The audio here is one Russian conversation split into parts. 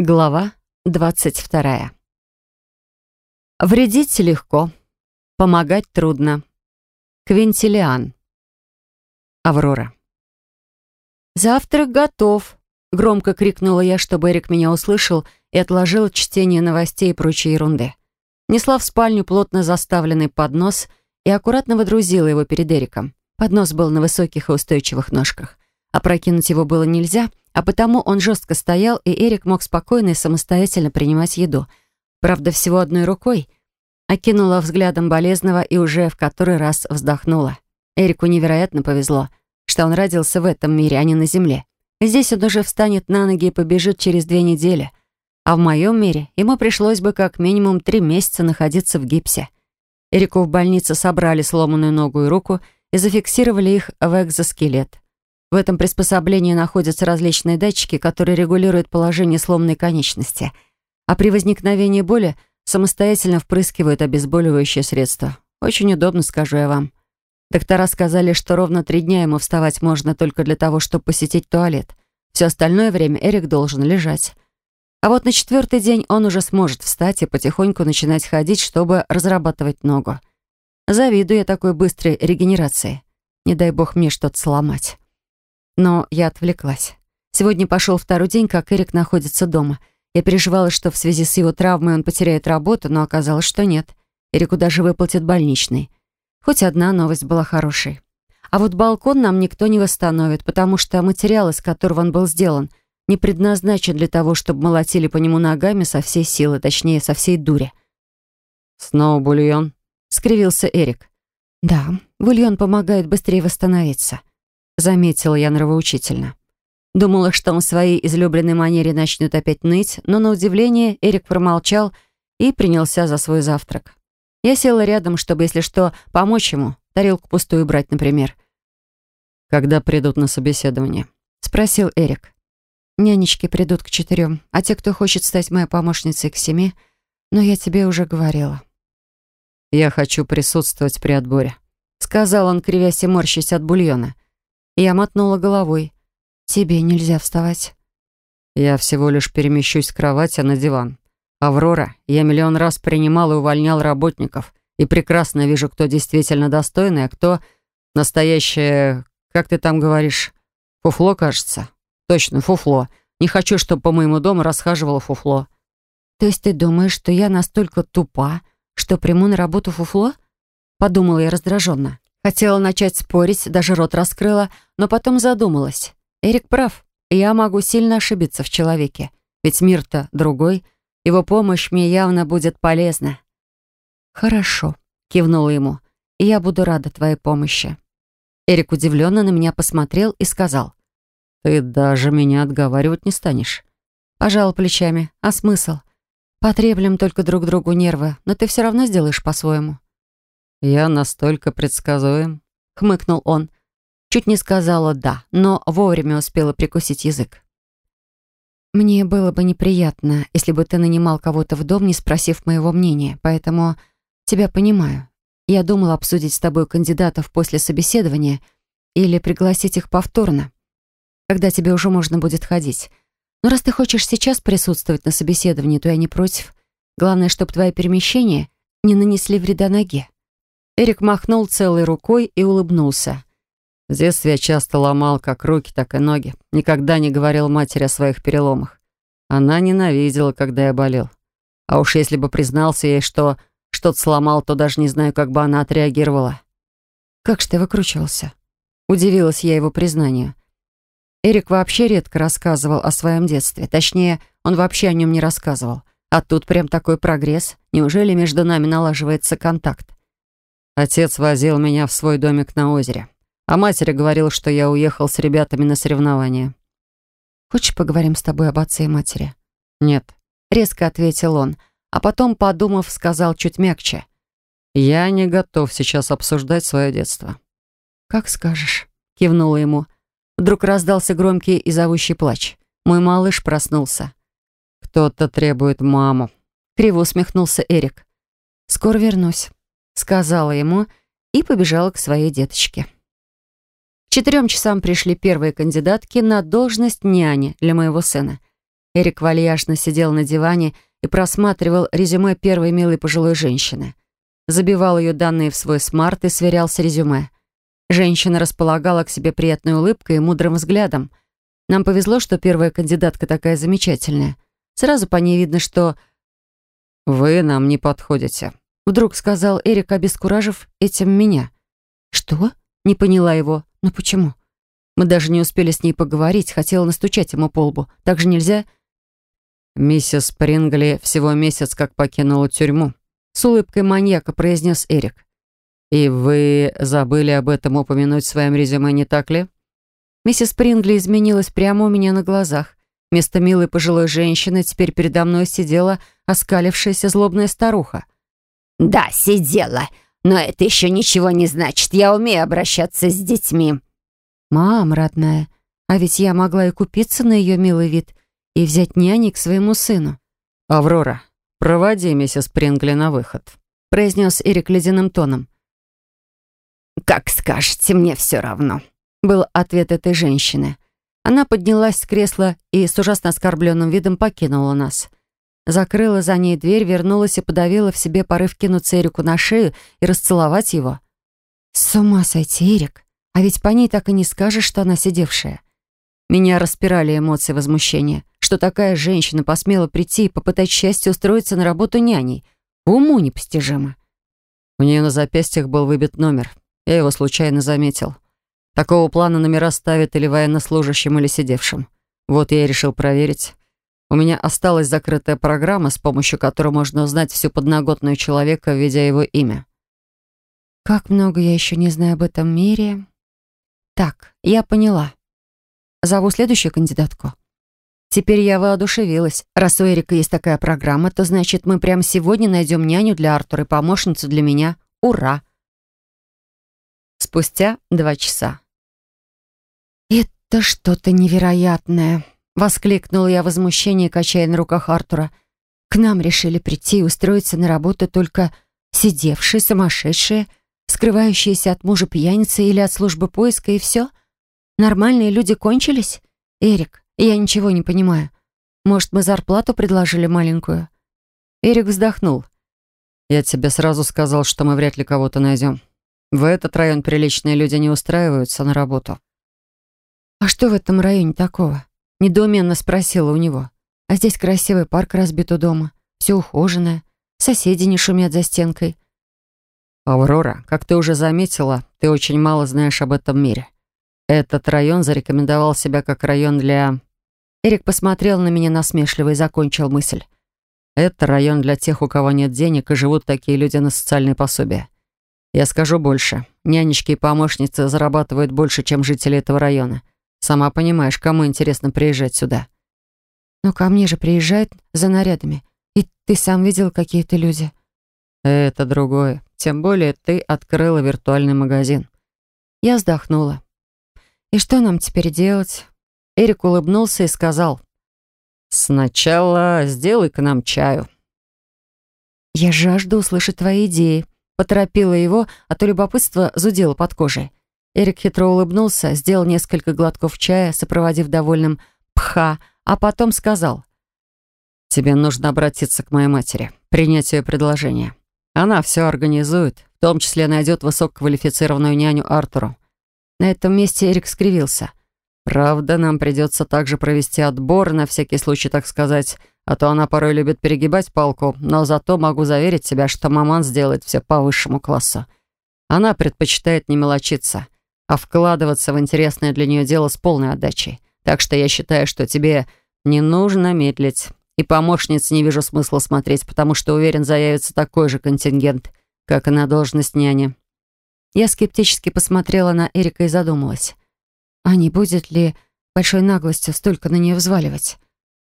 Глава 22. Вредить легко, помогать трудно. Квинтилиан. Аврора. «Завтрак готов!» — громко крикнула я, чтобы Эрик меня услышал и отложил чтение новостей и прочей ерунды. Несла в спальню плотно заставленный поднос и аккуратно водрузила его перед Эриком. Поднос был на высоких и устойчивых ножках. Опрокинуть его было нельзя, а потому он жестко стоял, и Эрик мог спокойно и самостоятельно принимать еду. Правда, всего одной рукой. Окинула взглядом болезного и уже в который раз вздохнула. Эрику невероятно повезло, что он родился в этом мире, а не на Земле. Здесь он уже встанет на ноги и побежит через две недели. А в моем мире ему пришлось бы как минимум три месяца находиться в гипсе. Эрику в больнице собрали сломанную ногу и руку и зафиксировали их в экзоскелет. В этом приспособлении находятся различные датчики, которые регулируют положение сломанной конечности, а при возникновении боли самостоятельно впрыскивают обезболивающее средство. Очень удобно, скажу я вам. Доктора сказали, что ровно три дня ему вставать можно только для того, чтобы посетить туалет. Все остальное время Эрик должен лежать. А вот на четвертый день он уже сможет встать и потихоньку начинать ходить, чтобы разрабатывать ногу. Завидую я такой быстрой регенерации. Не дай бог мне что-то сломать. Но я отвлеклась. Сегодня пошел второй день, как Эрик находится дома. Я переживала, что в связи с его травмой он потеряет работу, но оказалось, что нет. Эрику даже выплатят больничный. Хоть одна новость была хорошей. А вот балкон нам никто не восстановит, потому что материал, из которого он был сделан, не предназначен для того, чтобы молотили по нему ногами со всей силы, точнее, со всей дури. «Снова бульон?» — скривился Эрик. «Да, бульон помогает быстрее восстановиться заметила я нравоучительно. Думала, что он в своей излюбленной манере начнет опять ныть, но на удивление Эрик промолчал и принялся за свой завтрак. Я села рядом, чтобы, если что, помочь ему, тарелку пустую брать, например. «Когда придут на собеседование?» — спросил Эрик. «Нянечки придут к четырем, а те, кто хочет стать моей помощницей, к семи. Но я тебе уже говорила». «Я хочу присутствовать при отборе», — сказал он, кривясь и морщась от бульона. Я мотнула головой. «Тебе нельзя вставать». «Я всего лишь перемещусь с кровати на диван. Аврора, я миллион раз принимал и увольнял работников, и прекрасно вижу, кто действительно достойный, а кто настоящее, как ты там говоришь, фуфло, кажется. Точно, фуфло. Не хочу, чтобы по моему дому расхаживало фуфло». «То есть ты думаешь, что я настолько тупа, что приму на работу фуфло?» Подумала я раздраженно. Хотела начать спорить, даже рот раскрыла, но потом задумалась. Эрик прав. Я могу сильно ошибиться в человеке. Ведь мир-то другой. Его помощь мне явно будет полезна. «Хорошо», — кивнула ему. «И я буду рада твоей помощи». Эрик удивленно на меня посмотрел и сказал. «Ты даже меня отговаривать не станешь». Пожал плечами. «А смысл? Потреблем только друг другу нервы, но ты все равно сделаешь по-своему». «Я настолько предсказуем», — хмыкнул он. Чуть не сказала «да», но вовремя успела прикусить язык. «Мне было бы неприятно, если бы ты нанимал кого-то в дом, не спросив моего мнения, поэтому тебя понимаю. Я думала обсудить с тобой кандидатов после собеседования или пригласить их повторно, когда тебе уже можно будет ходить. Но раз ты хочешь сейчас присутствовать на собеседовании, то я не против. Главное, чтобы твои перемещения не нанесли вреда ноге». Эрик махнул целой рукой и улыбнулся. В детстве я часто ломал как руки, так и ноги. Никогда не говорил матери о своих переломах. Она ненавидела, когда я болел. А уж если бы признался ей, что что-то сломал, то даже не знаю, как бы она отреагировала. «Как же ты выкручивался?» Удивилась я его признанию. Эрик вообще редко рассказывал о своем детстве. Точнее, он вообще о нем не рассказывал. А тут прям такой прогресс. Неужели между нами налаживается контакт? Отец возил меня в свой домик на озере. А матери говорил, что я уехал с ребятами на соревнования. «Хочешь, поговорим с тобой об отце и матери?» «Нет», — резко ответил он, а потом, подумав, сказал чуть мягче. «Я не готов сейчас обсуждать свое детство». «Как скажешь», — кивнула ему. Вдруг раздался громкий и зовущий плач. Мой малыш проснулся. «Кто-то требует маму», — криво усмехнулся Эрик. «Скоро вернусь» сказала ему и побежала к своей деточке. Четырем часам пришли первые кандидатки на должность няни для моего сына. Эрик вальяжно сидел на диване и просматривал резюме первой милой пожилой женщины. Забивал ее данные в свой смарт и сверял с резюме. Женщина располагала к себе приятной улыбкой и мудрым взглядом. Нам повезло, что первая кандидатка такая замечательная. Сразу по ней видно, что... «Вы нам не подходите», — вдруг сказал Эрик, обескуражив этим меня. «Что?» — не поняла его. «Но почему?» Мы даже не успели с ней поговорить, хотела настучать ему по лбу. Так же нельзя? «Миссис Спрингли всего месяц как покинула тюрьму», — с улыбкой маньяка произнес Эрик. «И вы забыли об этом упомянуть в своем резюме, не так ли?» Миссис Спрингли изменилась прямо у меня на глазах. Вместо милой пожилой женщины теперь передо мной сидела оскалившаяся злобная старуха. «Да, сидела, но это еще ничего не значит. Я умею обращаться с детьми». «Мам, родная, а ведь я могла и купиться на ее милый вид и взять няни к своему сыну». «Аврора, проводи миссис Прингли на выход», произнес Эрик ледяным тоном. «Как скажете, мне все равно», был ответ этой женщины. Она поднялась с кресла и с ужасно оскорбленным видом покинула нас. Закрыла за ней дверь, вернулась и подавила в себе порыв кинуться Эрику на шею и расцеловать его. «С ума сойти, Эрик! А ведь по ней так и не скажешь, что она сидевшая». Меня распирали эмоции возмущения, что такая женщина посмела прийти и попытать счастье устроиться на работу няней. Уму непостижимо. У нее на запястьях был выбит номер. Я его случайно заметил. Такого плана номера ставят или военнослужащим, или сидевшим. Вот я и решил проверить. У меня осталась закрытая программа, с помощью которой можно узнать всю подноготную человека, введя его имя. Как много я еще не знаю об этом мире. Так, я поняла. Зову следующую кандидатку. Теперь я воодушевилась. Раз у Эрика есть такая программа, то значит, мы прямо сегодня найдем няню для Артура и помощницу для меня. Ура! Спустя два часа. «Это что-то невероятное!» — воскликнула я в возмущении, качая на руках Артура. «К нам решили прийти и устроиться на работу только сидевшие, сумасшедшие, скрывающиеся от мужа пьяницы или от службы поиска, и все? Нормальные люди кончились? Эрик, я ничего не понимаю. Может, мы зарплату предложили маленькую?» Эрик вздохнул. «Я тебе сразу сказал, что мы вряд ли кого-то найдем. В этот район приличные люди не устраиваются на работу». «А что в этом районе такого?» Недоуменно спросила у него. «А здесь красивый парк разбит у дома, все ухоженное, соседи не шумят за стенкой». «Аврора, как ты уже заметила, ты очень мало знаешь об этом мире. Этот район зарекомендовал себя как район для...» Эрик посмотрел на меня насмешливо и закончил мысль. «Это район для тех, у кого нет денег, и живут такие люди на социальные пособия. Я скажу больше. Нянечки и помощницы зарабатывают больше, чем жители этого района. Сама понимаешь, кому интересно приезжать сюда. Но ко мне же приезжают за нарядами. И ты сам видел какие-то люди. Это другое. Тем более ты открыла виртуальный магазин. Я вздохнула. И что нам теперь делать? Эрик улыбнулся и сказал. Сначала сделай к нам чаю. Я жажду услышать твои идеи. Поторопила его, а то любопытство зудело под кожей. Эрик хитро улыбнулся, сделал несколько глотков чая, сопроводив довольным «пха», а потом сказал. «Тебе нужно обратиться к моей матери, принять ее предложение. Она все организует, в том числе найдет высококвалифицированную няню Артуру». На этом месте Эрик скривился. «Правда, нам придется также провести отбор, на всякий случай, так сказать, а то она порой любит перегибать палку, но зато могу заверить тебя, что маман сделает все по высшему классу. Она предпочитает не мелочиться» а вкладываться в интересное для нее дело с полной отдачей. Так что я считаю, что тебе не нужно медлить. И помощниц не вижу смысла смотреть, потому что, уверен, заявится такой же контингент, как и на должность няни». Я скептически посмотрела на Эрика и задумалась. А не будет ли большой наглостью столько на нее взваливать?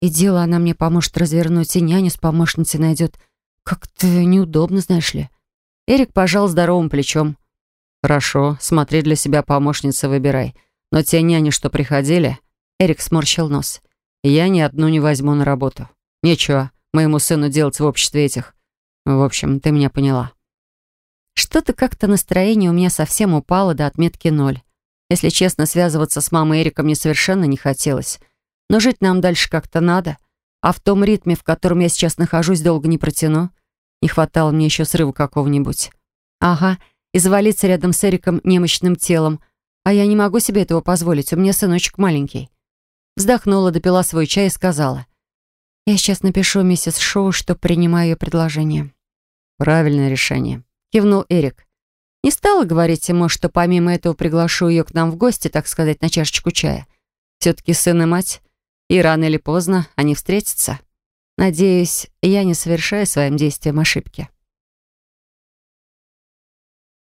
И дело она мне поможет развернуть, и няню с помощницей найдет. Как-то неудобно, знаешь ли. Эрик пожал здоровым плечом. «Хорошо, смотри для себя помощницы выбирай. Но те няни, что приходили...» Эрик сморщил нос. «Я ни одну не возьму на работу. Нечего моему сыну делать в обществе этих. В общем, ты меня поняла». Что-то как-то настроение у меня совсем упало до отметки ноль. Если честно, связываться с мамой Эрика мне совершенно не хотелось. Но жить нам дальше как-то надо. А в том ритме, в котором я сейчас нахожусь, долго не протяну. Не хватало мне еще срыва какого-нибудь. Ага, и завалиться рядом с Эриком немощным телом. А я не могу себе этого позволить, у меня сыночек маленький. Вздохнула, допила свой чай и сказала. «Я сейчас напишу миссис Шоу, что принимаю ее предложение». «Правильное решение», — кивнул Эрик. Не стала говорить ему, что помимо этого приглашу ее к нам в гости, так сказать, на чашечку чая. Все-таки сын и мать, и рано или поздно они встретятся. Надеюсь, я не совершаю своим действием ошибки.